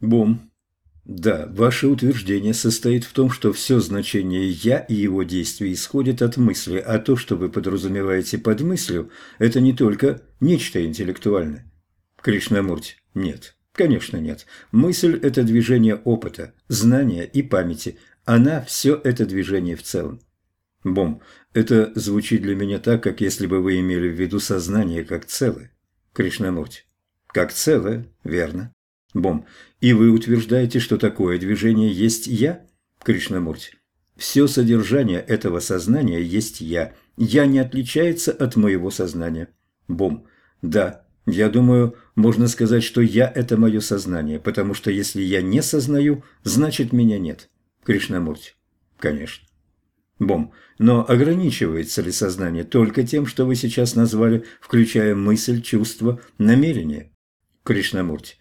Бум. Да, ваше утверждение состоит в том, что все значение «я» и его действия исходит от мысли, а то, что вы подразумеваете под мыслью, это не только нечто интеллектуальное. Кришнамурти. Нет. Конечно, нет. Мысль – это движение опыта, знания и памяти. Она – все это движение в целом. Бом, это звучит для меня так, как если бы вы имели в виду сознание как целое. Кришнамурти. Как целое, верно. Бом, и вы утверждаете, что такое движение есть «я»? Кришнамурти. Все содержание этого сознания есть «я». «Я» не отличается от моего сознания. Бом. Да, я думаю, можно сказать, что «я» – это мое сознание, потому что если я не сознаю, значит меня нет. Кришнамурти. Конечно. Бом. Но ограничивается ли сознание только тем, что вы сейчас назвали, включая мысль, чувство, намерение? Кришнамурти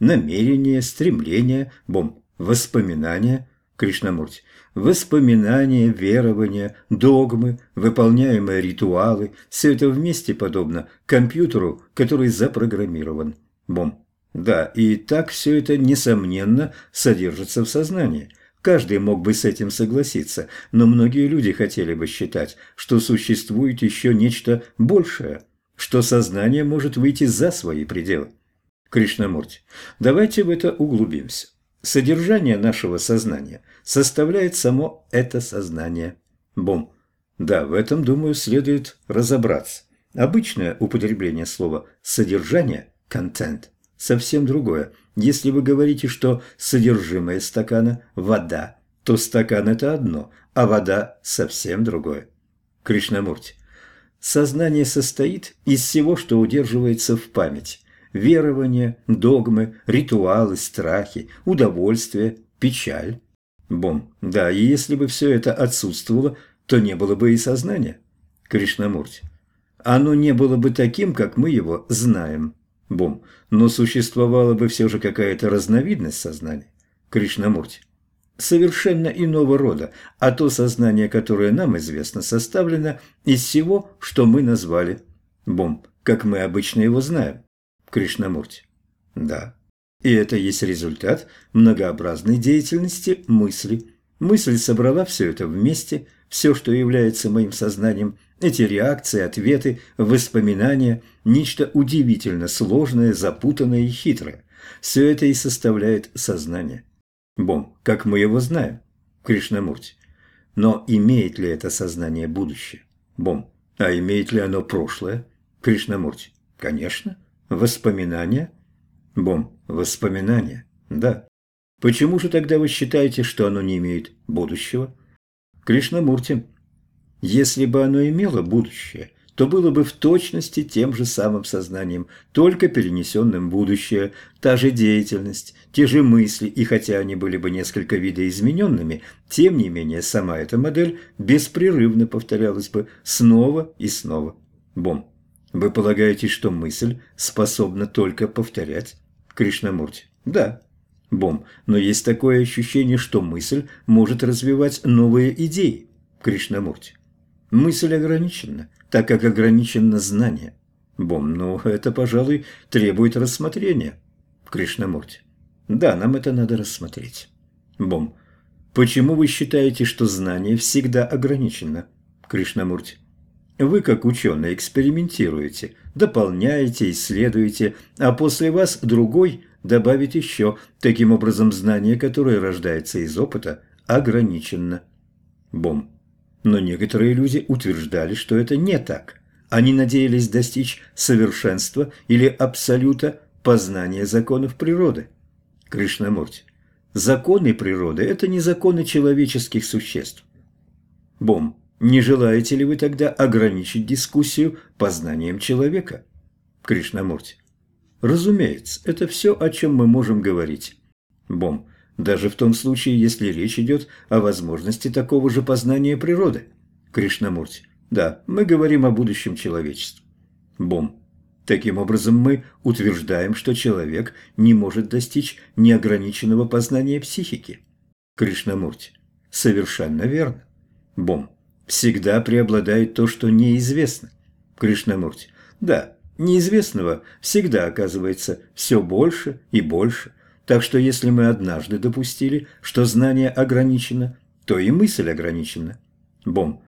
намерение, стремление, бом, воспоминания, Кришнамурти, воспоминания, верования, догмы, выполняемые ритуалы – все это вместе подобно компьютеру, который запрограммирован. Бом. Да, и так все это, несомненно, содержится в сознании. Каждый мог бы с этим согласиться, но многие люди хотели бы считать, что существует еще нечто большее, что сознание может выйти за свои пределы. Кришнамурти, давайте в это углубимся. Содержание нашего сознания составляет само это сознание. Бом. Да, в этом, думаю, следует разобраться. Обычное употребление слова «содержание» – «контент» – совсем другое. Если вы говорите, что содержимое стакана – вода, то стакан – это одно, а вода – совсем другое. Кришнамурти. Сознание состоит из всего, что удерживается в памяти верования, догмы, ритуалы, страхи, удовольствие, печаль. Бом. Да, и если бы все это отсутствовало, то не было бы и сознания. Кришнамурти. Оно не было бы таким, как мы его знаем. Бом. Но существовала бы все же какая-то разновидность сознания. Кришнамурти. Совершенно иного рода, а то сознание, которое нам известно, составлено из всего, что мы назвали. Бом. Как мы обычно его знаем. Кришнамурти. Да. И это есть результат многообразной деятельности мысли. Мысль собрала все это вместе, все, что является моим сознанием, эти реакции, ответы, воспоминания, нечто удивительно сложное, запутанное и хитрое. Все это и составляет сознание. Бом, как мы его знаем, Кришнамурти. Но имеет ли это сознание будущее? Бом, а имеет ли оно прошлое? Кришнамурти. Конечно. Воспоминания? Бом, воспоминания, да. Почему же тогда вы считаете, что оно не имеет будущего? Кришнамурти, если бы оно имело будущее, то было бы в точности тем же самым сознанием, только перенесенным будущее, та же деятельность, те же мысли, и хотя они были бы несколько видоизмененными, тем не менее сама эта модель беспрерывно повторялась бы снова и снова. Бом. Вы полагаете, что мысль способна только повторять? Кришнамурти. Да. Бом. Но есть такое ощущение, что мысль может развивать новые идеи. Кришнамурти. Мысль ограничена, так как ограничено знание. Бом. Ну, это, пожалуй, требует рассмотрения. Кришнамурти. Да, нам это надо рассмотреть. Бом. Почему вы считаете, что знание всегда ограничено? Кришнамурти. Вы, как ученый, экспериментируете, дополняете, исследуете, а после вас другой добавит еще. Таким образом, знание, которое рождается из опыта, ограничено. Бом. Но некоторые люди утверждали, что это не так. Они надеялись достичь совершенства или абсолюта познания законов природы. Кришнамурти. Законы природы – это не законы человеческих существ. Бом. Не желаете ли вы тогда ограничить дискуссию познанием человека? Кришнамурти. Разумеется, это все, о чем мы можем говорить. Бом. Даже в том случае, если речь идет о возможности такого же познания природы. Кришнамурти. Да, мы говорим о будущем человечестве. Бом. Таким образом, мы утверждаем, что человек не может достичь неограниченного познания психики. Кришнамурти. Совершенно верно. Бом всегда преобладает то, что неизвестно. Кришнамурти. Да, неизвестного всегда оказывается все больше и больше. Так что если мы однажды допустили, что знание ограничено, то и мысль ограничена. Бом.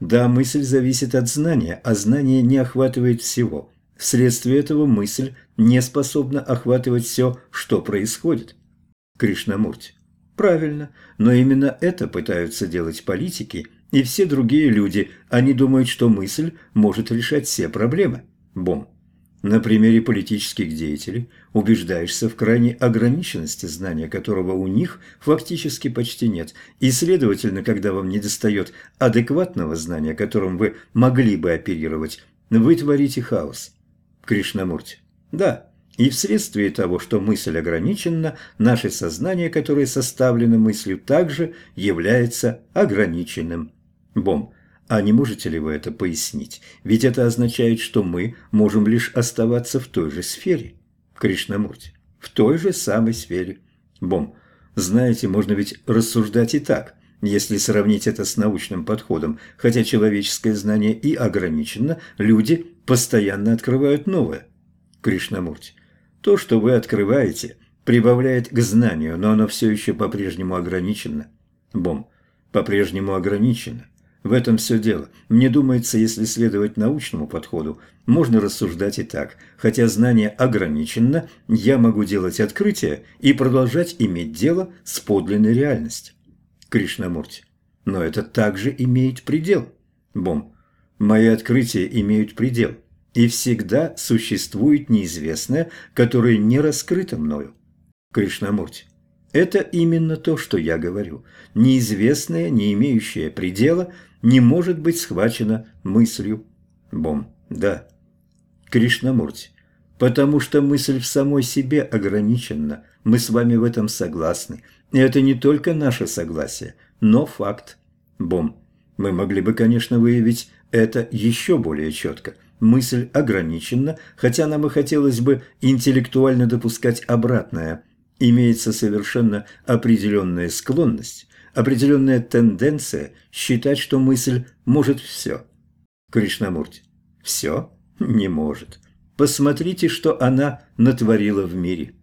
Да, мысль зависит от знания, а знание не охватывает всего. Вследствие этого мысль не способна охватывать все, что происходит. Кришнамурти. Правильно, но именно это пытаются делать политики и все другие люди. Они думают, что мысль может решать все проблемы. Бом. На примере политических деятелей убеждаешься в крайней ограниченности знания, которого у них фактически почти нет, и, следовательно, когда вам недостает адекватного знания, которым вы могли бы оперировать, вы творите хаос. Кришнамурти. Да, и вследствие того, что мысль ограничена, наше сознание, которое составлено мыслью, также является ограниченным. Бом. А не можете ли вы это пояснить? Ведь это означает, что мы можем лишь оставаться в той же сфере. Кришнамурти. В той же самой сфере. Бом. Знаете, можно ведь рассуждать и так, если сравнить это с научным подходом. Хотя человеческое знание и ограничено, люди постоянно открывают новое. Кришнамурти. То, что вы открываете, прибавляет к знанию, но оно все еще по-прежнему ограничено. Бом. По-прежнему ограничено. В этом все дело. Мне думается, если следовать научному подходу, можно рассуждать и так. Хотя знание ограничено, я могу делать открытия и продолжать иметь дело с подлинной реальностью. Кришнамурти. Но это также имеет предел. Бом. Мои открытия имеют предел. И всегда существует неизвестное, которое не раскрыто мною. Кришнамурти. Это именно то, что я говорю. Неизвестное, не имеющее предела – не может быть схвачена мыслью. Бом. Да. Кришнамурти. Потому что мысль в самой себе ограничена. Мы с вами в этом согласны. И это не только наше согласие, но факт. Бом. Мы могли бы, конечно, выявить это еще более четко. Мысль ограничена, хотя нам и хотелось бы интеллектуально допускать обратное. Имеется совершенно определенная склонность определенная тенденция считать, что мысль может все. Кришнамурти. Все? Не может. Посмотрите, что она натворила в мире.